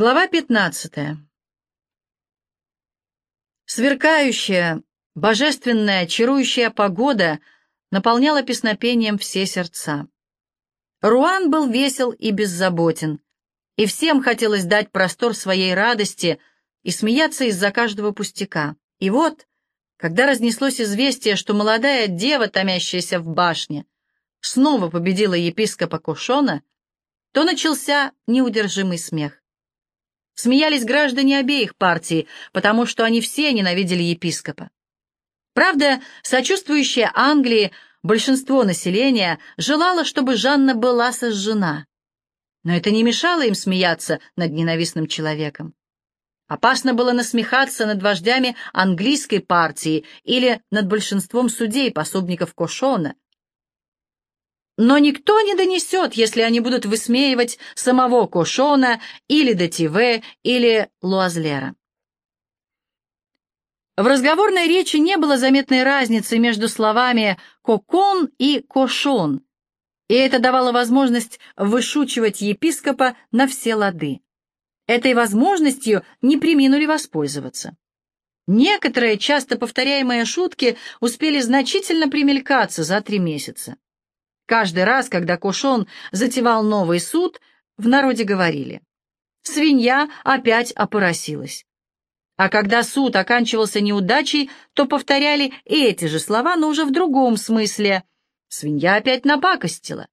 Глава 15. Сверкающая, божественная, чарующая погода наполняла песнопением все сердца. Руан был весел и беззаботен, и всем хотелось дать простор своей радости и смеяться из-за каждого пустяка. И вот, когда разнеслось известие, что молодая дева, томящаяся в башне, снова победила епископа Кушона, то начался неудержимый смех. Смеялись граждане обеих партий, потому что они все ненавидели епископа. Правда, сочувствующее Англии большинство населения желало, чтобы Жанна была сожжена. Но это не мешало им смеяться над ненавистным человеком. Опасно было насмехаться над вождями английской партии или над большинством судей, пособников Кошона, но никто не донесет, если они будут высмеивать самого Кошона или Дативе или Луазлера. В разговорной речи не было заметной разницы между словами «кокон» и «кошон», и это давало возможность вышучивать епископа на все лады. Этой возможностью не приминули воспользоваться. Некоторые часто повторяемые шутки успели значительно примелькаться за три месяца. Каждый раз, когда Кушон затевал новый суд, в народе говорили «Свинья опять опоросилась». А когда суд оканчивался неудачей, то повторяли эти же слова, но уже в другом смысле «Свинья опять напакостила».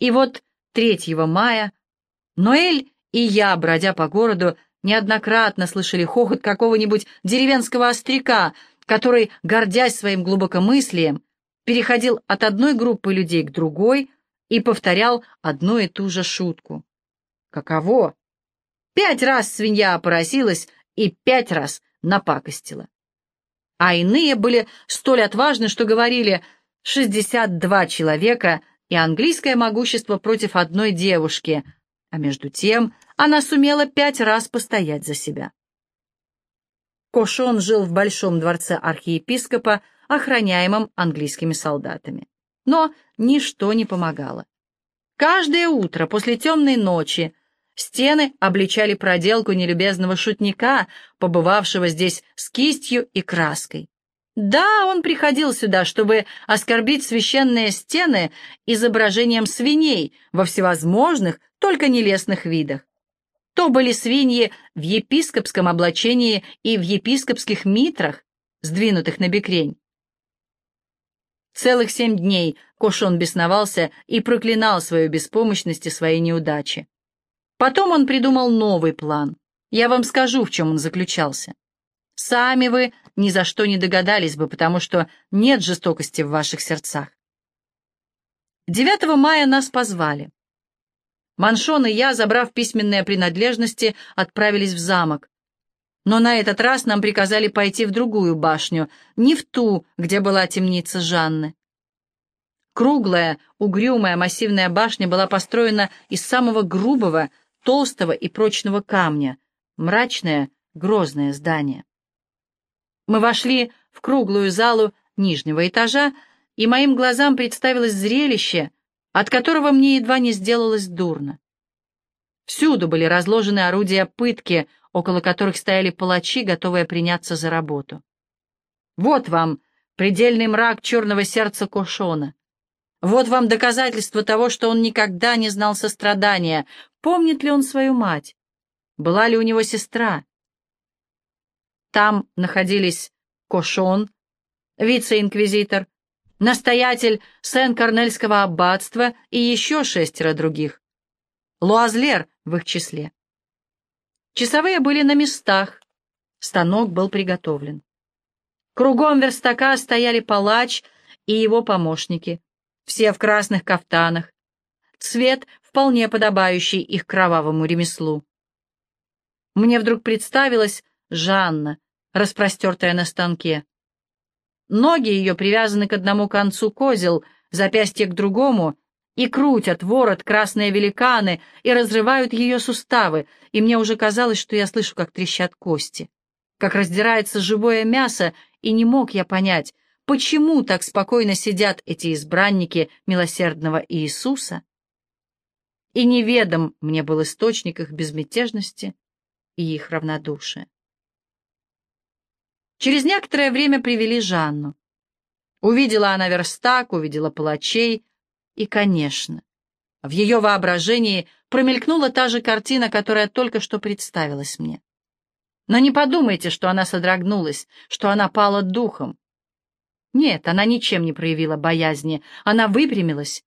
И вот 3 мая Ноэль и я, бродя по городу, неоднократно слышали хохот какого-нибудь деревенского остряка, который, гордясь своим глубокомыслием, переходил от одной группы людей к другой и повторял одну и ту же шутку. Каково? Пять раз свинья опоросилась и пять раз напакостила. А иные были столь отважны, что говорили «шестьдесят два человека и английское могущество против одной девушки», а между тем она сумела пять раз постоять за себя. Кошон жил в большом дворце архиепископа, охраняемом английскими солдатами. Но ничто не помогало. Каждое утро после темной ночи стены обличали проделку нелюбезного шутника, побывавшего здесь с кистью и краской. Да, он приходил сюда, чтобы оскорбить священные стены изображением свиней во всевозможных, только нелестных видах. То были свиньи в епископском облачении и в епископских митрах, сдвинутых на бекрень. Целых семь дней Кошон бесновался и проклинал свою беспомощность и свои неудачи. Потом он придумал новый план. Я вам скажу, в чем он заключался. Сами вы ни за что не догадались бы, потому что нет жестокости в ваших сердцах. 9 мая нас позвали. Маншон и я, забрав письменные принадлежности, отправились в замок. Но на этот раз нам приказали пойти в другую башню, не в ту, где была темница Жанны. Круглая, угрюмая массивная башня была построена из самого грубого, толстого и прочного камня, мрачное, грозное здание. Мы вошли в круглую залу нижнего этажа, и моим глазам представилось зрелище, от которого мне едва не сделалось дурно. Всюду были разложены орудия пытки, около которых стояли палачи, готовые приняться за работу. Вот вам предельный мрак черного сердца Кошона. Вот вам доказательство того, что он никогда не знал сострадания. Помнит ли он свою мать? Была ли у него сестра? Там находились Кошон, вице-инквизитор, настоятель Сен-Корнельского аббатства и еще шестеро других. Луазлер в их числе. Часовые были на местах, станок был приготовлен. Кругом верстака стояли палач и его помощники, все в красных кафтанах, цвет вполне подобающий их кровавому ремеслу. Мне вдруг представилась Жанна, распростертая на станке. Ноги ее привязаны к одному концу козел, запястье к другому, и крутят ворот красные великаны и разрывают ее суставы, и мне уже казалось, что я слышу, как трещат кости, как раздирается живое мясо, и не мог я понять, почему так спокойно сидят эти избранники милосердного Иисуса. и неведом мне был источник их безмятежности и их равнодушия. Через некоторое время привели Жанну. Увидела она верстак, увидела палачей, и, конечно, в ее воображении промелькнула та же картина, которая только что представилась мне. Но не подумайте, что она содрогнулась, что она пала духом. Нет, она ничем не проявила боязни, она выпрямилась,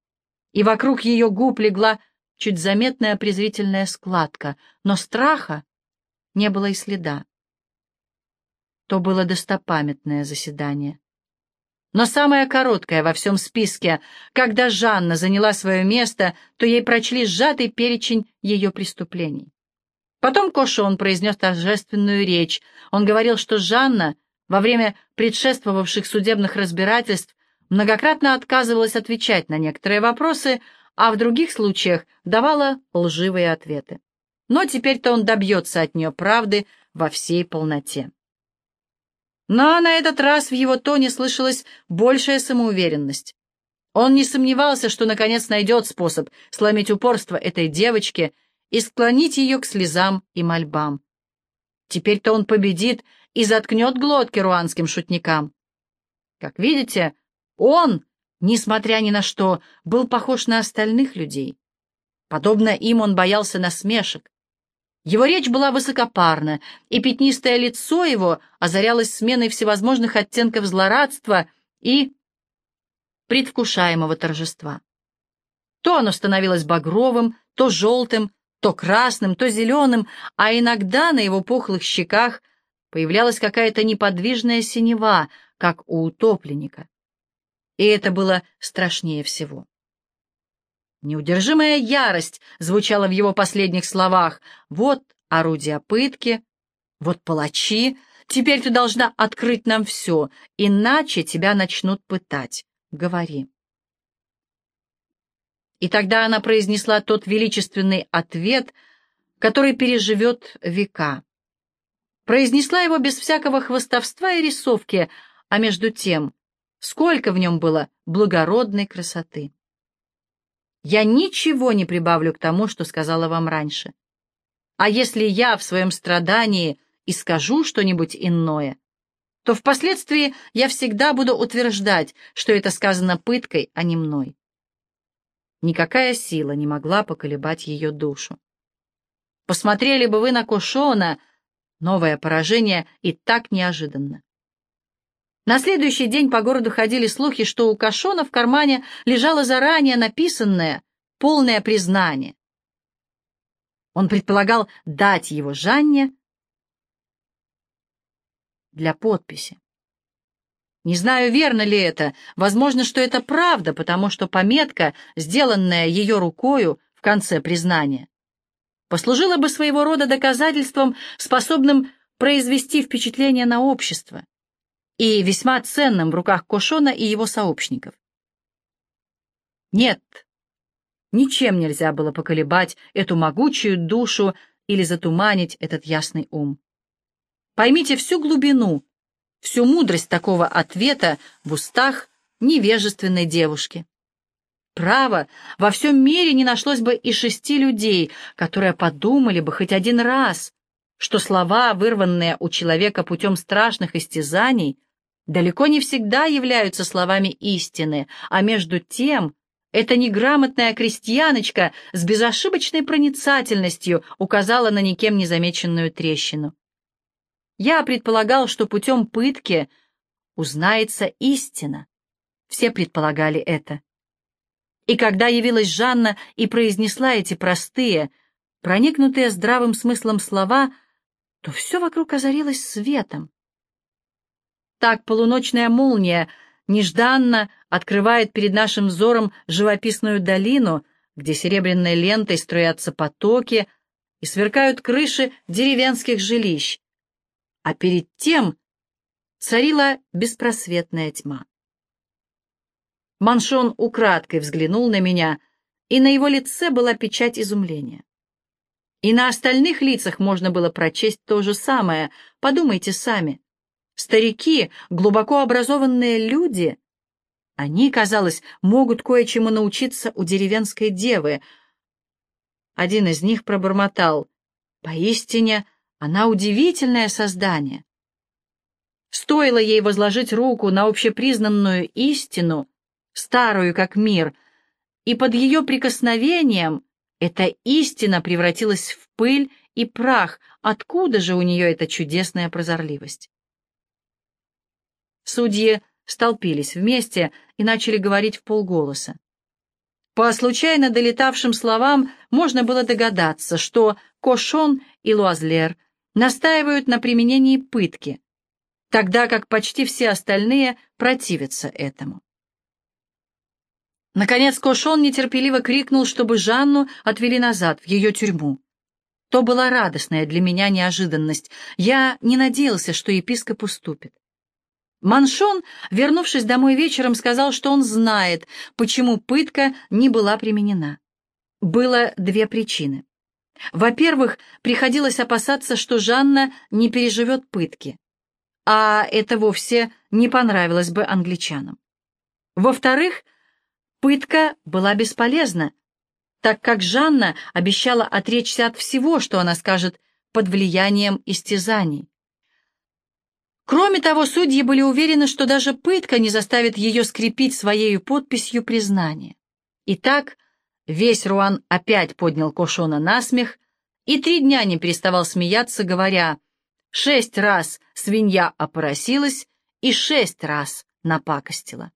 и вокруг ее губ легла чуть заметная презрительная складка, но страха не было и следа. То было достопамятное заседание. Но самое короткое во всем списке, когда Жанна заняла свое место, то ей прочли сжатый перечень ее преступлений. Потом Кошон произнес торжественную речь. Он говорил, что Жанна во время предшествовавших судебных разбирательств многократно отказывалась отвечать на некоторые вопросы, а в других случаях давала лживые ответы. Но теперь-то он добьется от нее правды во всей полноте. Но на этот раз в его тоне слышалась большая самоуверенность. Он не сомневался, что наконец найдет способ сломить упорство этой девочки и склонить ее к слезам и мольбам. Теперь-то он победит и заткнет глотки руанским шутникам. Как видите, он, несмотря ни на что, был похож на остальных людей. Подобно им он боялся насмешек. Его речь была высокопарна, и пятнистое лицо его озарялось сменой всевозможных оттенков злорадства и предвкушаемого торжества. То оно становилось багровым, то желтым, то красным, то зеленым, а иногда на его пухлых щеках появлялась какая-то неподвижная синева, как у утопленника. И это было страшнее всего. Неудержимая ярость звучала в его последних словах. «Вот орудия пытки, вот палачи. Теперь ты должна открыть нам все, иначе тебя начнут пытать. Говори». И тогда она произнесла тот величественный ответ, который переживет века. Произнесла его без всякого хвостовства и рисовки, а между тем, сколько в нем было благородной красоты. Я ничего не прибавлю к тому, что сказала вам раньше. А если я в своем страдании и скажу что-нибудь иное, то впоследствии я всегда буду утверждать, что это сказано пыткой, а не мной. Никакая сила не могла поколебать ее душу. Посмотрели бы вы на Кошона, новое поражение и так неожиданно. На следующий день по городу ходили слухи, что у Кошона в кармане лежало заранее написанное, полное признание. Он предполагал дать его Жанне для подписи. Не знаю, верно ли это. Возможно, что это правда, потому что пометка, сделанная ее рукою в конце признания, послужила бы своего рода доказательством, способным произвести впечатление на общество и весьма ценным в руках Кошона и его сообщников. Нет, ничем нельзя было поколебать эту могучую душу или затуманить этот ясный ум. Поймите всю глубину всю мудрость такого ответа в устах невежественной девушки. Право, во всем мире не нашлось бы и шести людей, которые подумали бы хоть один раз, что слова, вырванные у человека путем страшных истязаний, далеко не всегда являются словами истины, а между тем эта неграмотная крестьяночка с безошибочной проницательностью указала на никем не замеченную трещину. Я предполагал, что путем пытки узнается истина. Все предполагали это. И когда явилась Жанна и произнесла эти простые, проникнутые здравым смыслом слова, то все вокруг озарилось светом. Так полуночная молния нежданно открывает перед нашим взором живописную долину, где серебряной лентой струятся потоки и сверкают крыши деревенских жилищ, а перед тем царила беспросветная тьма. Маншон украдкой взглянул на меня, и на его лице была печать изумления. И на остальных лицах можно было прочесть то же самое. Подумайте сами. Старики, глубоко образованные люди, они, казалось, могут кое-чему научиться у деревенской девы. Один из них пробормотал. «Поистине, она удивительное создание». Стоило ей возложить руку на общепризнанную истину, старую как мир, и под ее прикосновением эта истина превратилась в пыль и прах. Откуда же у нее эта чудесная прозорливость? Судьи столпились вместе и начали говорить в полголоса. По случайно долетавшим словам можно было догадаться, что Кошон и Луазлер настаивают на применении пытки, тогда как почти все остальные противятся этому. Наконец Кошон нетерпеливо крикнул, чтобы Жанну отвели назад, в ее тюрьму. То была радостная для меня неожиданность. Я не надеялся, что епископ уступит. Маншон, вернувшись домой вечером, сказал, что он знает, почему пытка не была применена. Было две причины. Во-первых, приходилось опасаться, что Жанна не переживет пытки, а это вовсе не понравилось бы англичанам. Во-вторых, пытка была бесполезна, так как Жанна обещала отречься от всего, что она скажет под влиянием истязаний. Кроме того, судьи были уверены, что даже пытка не заставит ее скрепить своей подписью признание. Итак, весь Руан опять поднял Кошона на смех и три дня не переставал смеяться, говоря «шесть раз свинья опоросилась и шесть раз напакостила».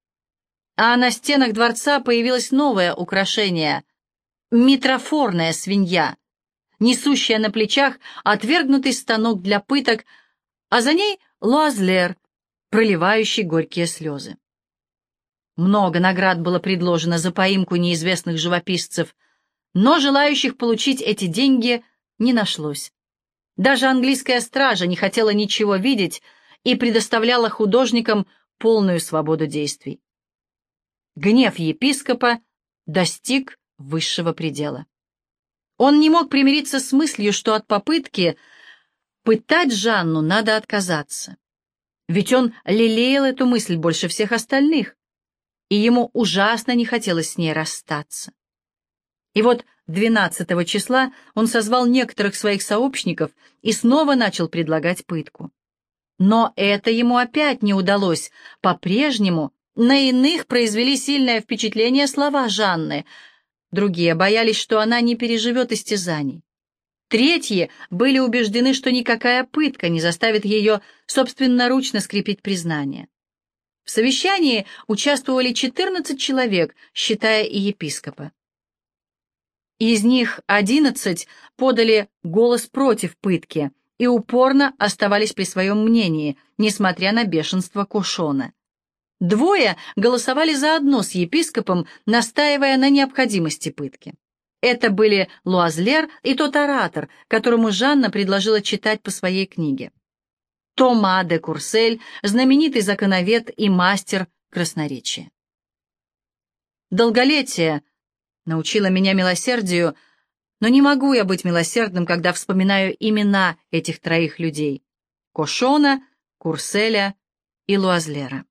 А на стенах дворца появилось новое украшение — митрофорная свинья, несущая на плечах отвергнутый станок для пыток, а за ней Луазлер, проливающий горькие слезы. Много наград было предложено за поимку неизвестных живописцев, но желающих получить эти деньги не нашлось. Даже английская стража не хотела ничего видеть и предоставляла художникам полную свободу действий. Гнев епископа достиг высшего предела. Он не мог примириться с мыслью, что от попытки Пытать Жанну надо отказаться. Ведь он лелеял эту мысль больше всех остальных, и ему ужасно не хотелось с ней расстаться. И вот 12 числа он созвал некоторых своих сообщников и снова начал предлагать пытку. Но это ему опять не удалось. По-прежнему на иных произвели сильное впечатление слова Жанны. Другие боялись, что она не переживет истязаний. Третьи были убеждены, что никакая пытка не заставит ее собственноручно скрепить признание. В совещании участвовали 14 человек, считая и епископа. Из них 11 подали голос против пытки и упорно оставались при своем мнении, несмотря на бешенство Кушона. Двое голосовали заодно с епископом, настаивая на необходимости пытки. Это были Луазлер и тот оратор, которому Жанна предложила читать по своей книге. Тома де Курсель, знаменитый законовед и мастер красноречия. Долголетие научило меня милосердию, но не могу я быть милосердным, когда вспоминаю имена этих троих людей — Кошона, Курселя и Луазлера.